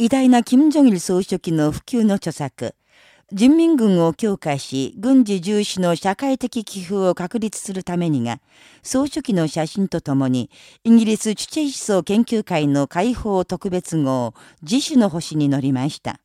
偉大な金正日総書記の普及の著作、人民軍を強化し、軍事重視の社会的寄付を確立するためにが、総書記の写真とともに、イギリスチュチェイ思想研究会の解放特別号、自主の星に乗りました。